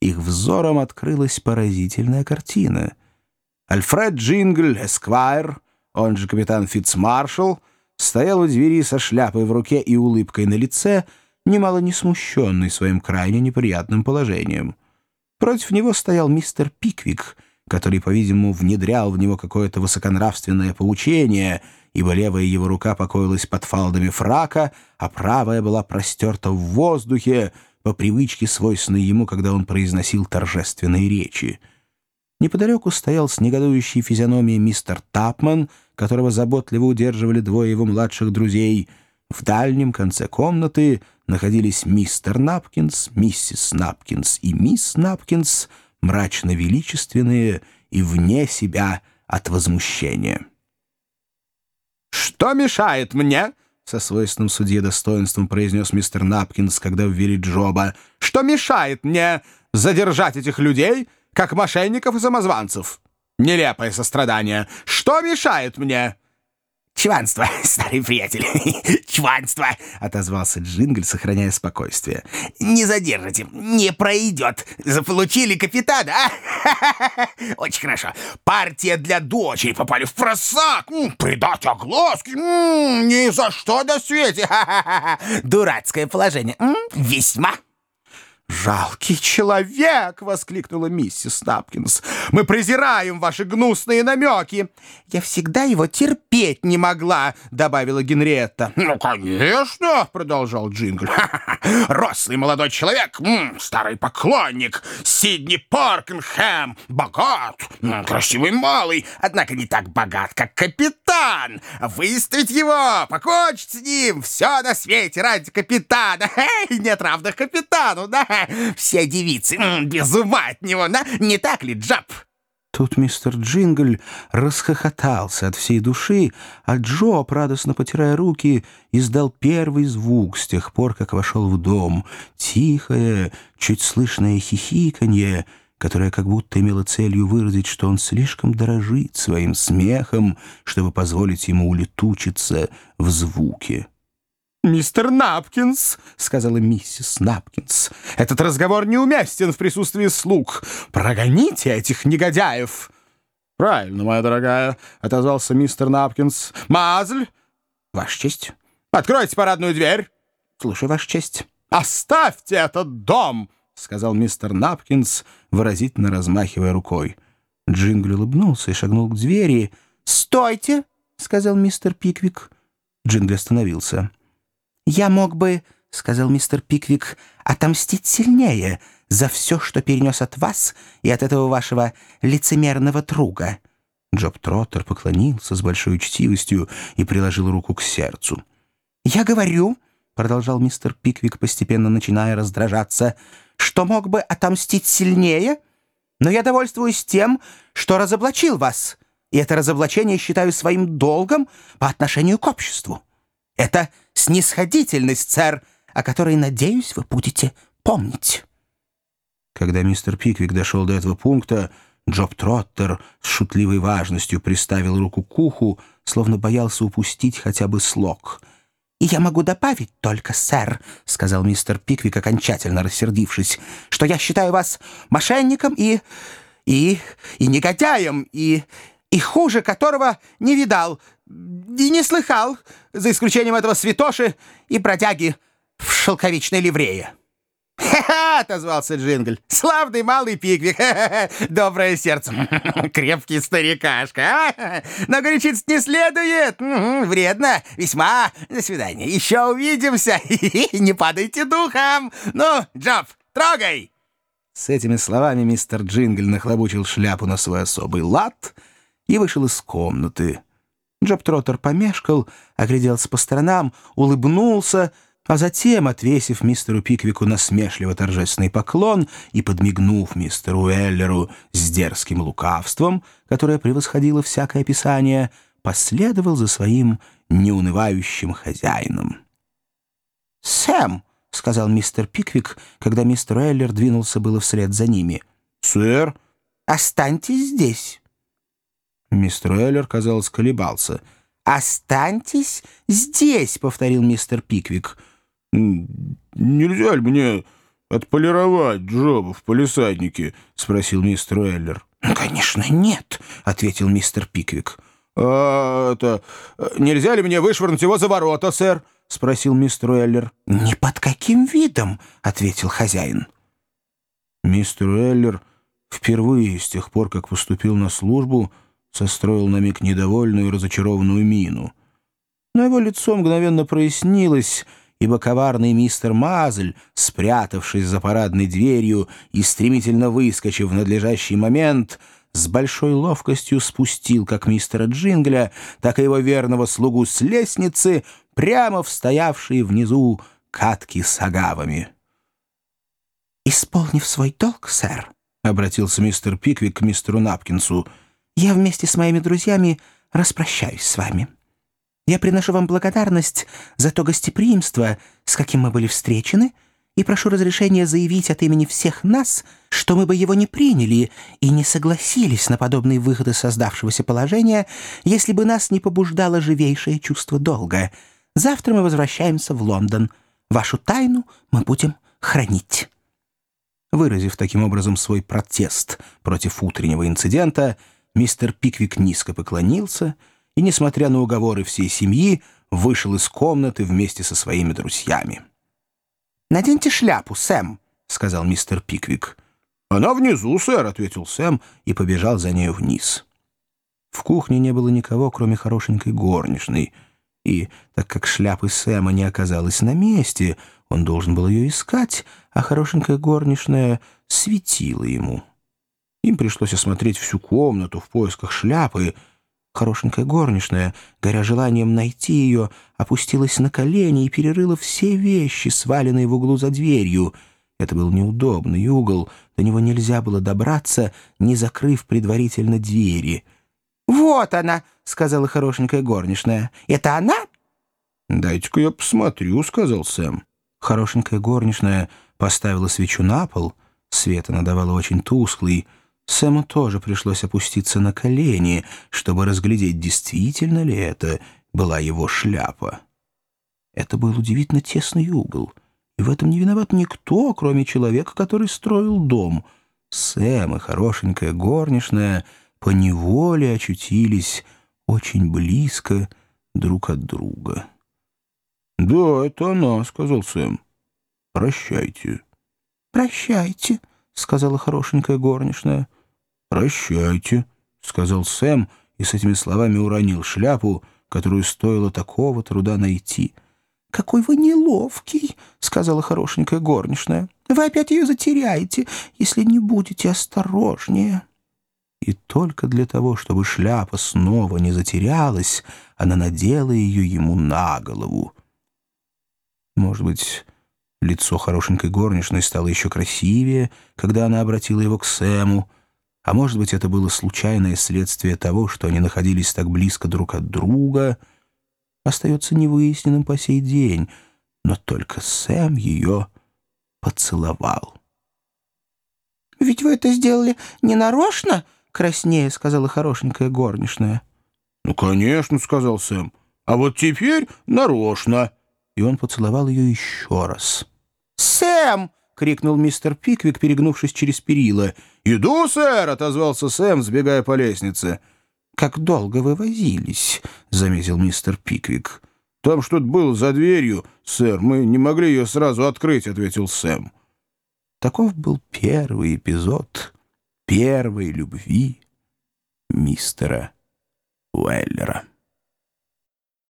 их взором открылась поразительная картина. Альфред Джингль, эсквайр, он же капитан Фитцмаршалл, стоял у двери со шляпой в руке и улыбкой на лице, немало не смущенный своим крайне неприятным положением. Против него стоял мистер Пиквик, который, по-видимому, внедрял в него какое-то высоконравственное поучение, ибо левая его рука покоилась под фалдами фрака, а правая была простерта в воздухе, по привычке, свойственной ему, когда он произносил торжественные речи. Неподалеку стоял с негодующей физиономией мистер Тапман, которого заботливо удерживали двое его младших друзей. В дальнем конце комнаты находились мистер Напкинс, миссис Напкинс и мисс Напкинс, мрачно-величественные и вне себя от возмущения. «Что мешает мне?» — со свойственным судье достоинством произнес мистер Напкинс, когда ввели Джоба. «Что мешает мне задержать этих людей, как мошенников и самозванцев?» Нелепое сострадание. Что мешает мне?» «Чванство, старый приятель, чванство!» — отозвался Джингль, сохраняя спокойствие. «Не задержите, не пройдет. Заполучили капитана, а? Очень хорошо. Партия для дочери попали в просак. Придать огласки? Ни за что на свете. Дурацкое положение. Весьма». «Жалкий человек!» — воскликнула миссис Напкинс. «Мы презираем ваши гнусные намеки!» «Я всегда его терпеть не могла!» — добавила Генриетта. «Ну, конечно!» — продолжал Джингл. «Рослый молодой человек, старый поклонник, Сидни Паркенхэм, богат, красивый малый, однако не так богат, как капитан. Выставить его, покончить с ним, все на свете ради капитана. Нет равных капитану, да?» Все девицы без ума от него, да? Не так ли, Джаб?» Тут мистер Джингль расхохотался от всей души, а Джо, радостно потирая руки, издал первый звук с тех пор, как вошел в дом. Тихое, чуть слышное хихиканье, которое как будто имело целью выразить, что он слишком дорожит своим смехом, чтобы позволить ему улетучиться в звуке. «Мистер Напкинс», — сказала миссис Напкинс, — «этот разговор неуместен в присутствии слуг. Прогоните этих негодяев». «Правильно, моя дорогая», — отозвался мистер Напкинс. «Мазль!» «Ваша честь». «Откройте парадную дверь». «Слушаю, Ваша честь». «Оставьте этот дом!» — сказал мистер Напкинс, выразительно размахивая рукой. Джингл улыбнулся и шагнул к двери. «Стойте!» — сказал мистер Пиквик. Джингл остановился. «Я мог бы, — сказал мистер Пиквик, — отомстить сильнее за все, что перенес от вас и от этого вашего лицемерного друга». Джоб Троттер поклонился с большой учтивостью и приложил руку к сердцу. «Я говорю, — продолжал мистер Пиквик, постепенно начиная раздражаться, — что мог бы отомстить сильнее, но я довольствуюсь тем, что разоблачил вас, и это разоблачение считаю своим долгом по отношению к обществу. Это снисходительность, сэр, о которой, надеюсь, вы будете помнить». Когда мистер Пиквик дошел до этого пункта, Джоб Троттер с шутливой важностью приставил руку к уху, словно боялся упустить хотя бы слог. «И я могу добавить только, сэр», — сказал мистер Пиквик, окончательно рассердившись, «что я считаю вас мошенником и... и... и негодяем, и... и хуже которого не видал и не слыхал, за исключением этого святоши и бродяги в шелковичной ливрее. «Ха-ха!» — отозвался Джингль. «Славный малый пиквик! Доброе сердце! Крепкий старикашка! Но горячиться не следует! Вредно! Весьма! До свидания! Еще увидимся! Не падайте духом! Ну, Джоб, трогай!» С этими словами мистер Джингль нахлобучил шляпу на свой особый лад и вышел из комнаты. Джоб Троттер помешкал, огляделся по сторонам, улыбнулся, а затем, отвесив мистеру Пиквику насмешливо торжественный поклон и подмигнув мистеру Эллеру с дерзким лукавством, которое превосходило всякое описание, последовал за своим неунывающим хозяином. «Сэм!» — сказал мистер Пиквик, когда мистер Эллер двинулся было вслед за ними. «Сэр?» «Останьтесь здесь». Мистер Эллер, казалось, колебался. «Останьтесь здесь», — повторил мистер Пиквик. «Нельзя ли мне отполировать Джоба в полисаднике?» — спросил мистер Уэллер. «Конечно, нет», — ответил мистер Пиквик. «А это... Нельзя ли мне вышвырнуть его за ворота, сэр?» — спросил мистер Уэллер. «Ни под каким видом», — ответил хозяин. Мистер Уэллер впервые с тех пор, как поступил на службу, состроил на миг недовольную и разочарованную мину. Но его лицо мгновенно прояснилось, ибо коварный мистер Мазль, спрятавшись за парадной дверью и стремительно выскочив в надлежащий момент, с большой ловкостью спустил как мистера Джингля, так и его верного слугу с лестницы, прямо в стоявшие внизу катки с агавами. «Исполнив свой долг, сэр», — обратился мистер Пиквик к мистеру Напкинсу, «я вместе с моими друзьями распрощаюсь с вами». Я приношу вам благодарность за то гостеприимство, с каким мы были встречены, и прошу разрешения заявить от имени всех нас, что мы бы его не приняли и не согласились на подобный выход из создавшегося положения, если бы нас не побуждало живейшее чувство долга. Завтра мы возвращаемся в Лондон. Вашу тайну мы будем хранить». Выразив таким образом свой протест против утреннего инцидента, мистер Пиквик низко поклонился — и, несмотря на уговоры всей семьи, вышел из комнаты вместе со своими друзьями. «Наденьте шляпу, Сэм», — сказал мистер Пиквик. «Она внизу, сэр», — ответил Сэм и побежал за нею вниз. В кухне не было никого, кроме хорошенькой горничной, и, так как шляпы Сэма не оказалась на месте, он должен был ее искать, а хорошенькая горничная светила ему. Им пришлось осмотреть всю комнату в поисках шляпы, Хорошенькая горничная, горя желанием найти ее, опустилась на колени и перерыла все вещи, сваленные в углу за дверью. Это был неудобный угол, до него нельзя было добраться, не закрыв предварительно двери. «Вот она!» — сказала хорошенькая горничная. «Это она?» «Дайте-ка я посмотрю», — сказал Сэм. Хорошенькая горничная поставила свечу на пол, свет она давала очень тусклый, Сэму тоже пришлось опуститься на колени, чтобы разглядеть, действительно ли это была его шляпа. Это был удивительно тесный угол, и в этом не виноват никто, кроме человека, который строил дом. Сэм и хорошенькая горничная поневоле очутились очень близко друг от друга. «Да, это она», — сказал Сэм. «Прощайте». «Прощайте», — сказала хорошенькая горничная. «Прощайте», — сказал Сэм и с этими словами уронил шляпу, которую стоило такого труда найти. «Какой вы неловкий», — сказала хорошенькая горничная. «Вы опять ее затеряете, если не будете осторожнее». И только для того, чтобы шляпа снова не затерялась, она надела ее ему на голову. Может быть, лицо хорошенькой горничной стало еще красивее, когда она обратила его к Сэму, а может быть, это было случайное следствие того, что они находились так близко друг от друга, остается невыясненным по сей день, но только Сэм ее поцеловал. «Ведь вы это сделали не нарочно?» — краснее сказала хорошенькая горничная. «Ну, конечно», — сказал Сэм. «А вот теперь нарочно». И он поцеловал ее еще раз. «Сэм!» крикнул мистер Пиквик, перегнувшись через перила. «Иду, сэр!» — отозвался Сэм, сбегая по лестнице. «Как долго вы возились?» — заметил мистер Пиквик. «Там что-то было за дверью, сэр. Мы не могли ее сразу открыть», — ответил Сэм. Таков был первый эпизод первой любви мистера Уэллера.